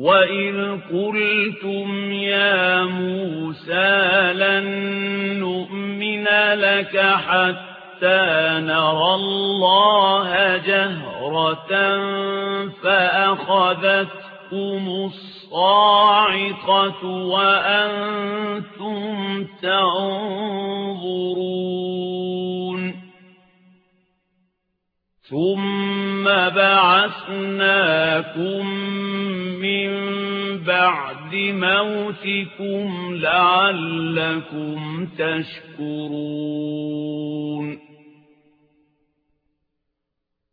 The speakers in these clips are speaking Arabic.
وَإِذْ قُلْتُمْ يَا مُوسَى لَن نُّؤْمِنَ لَكَ حَتَّىٰ نَرَى اللَّهَ جَهْرَةً فَأَخَذَتْكُمُ الصَّاعِقَةُ وَأَنتُمْ تَنظُرُونَ ثُمَّ بَعَثْنَاكُم بَعْدِ مَوْتِكُمْ لَعَلَّكُمْ تَشْكُرُونَ.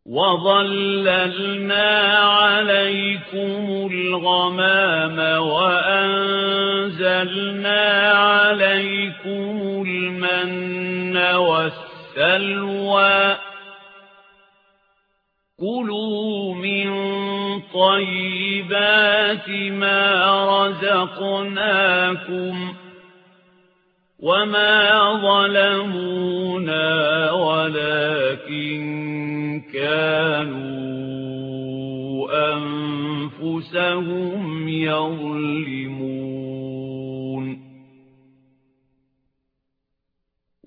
وَظَلَّلْنَا عَلَيْكُمُ الْغَمَامَ وَأَنزَلْنَا عَلَيْكُمُ الْمَنَّ وَالسَّلْوَىٰ. كُلُوا طَيِّبَاتِ مَا رَزَقْنَاكُمْ وَمَا ظَلَمُونَا وَلَكِن كَانُوا أَنفُسَهُمْ يَظْلِمُونَ.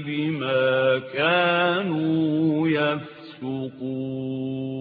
بِمَا كَانُوا يَفْسُقُونَ.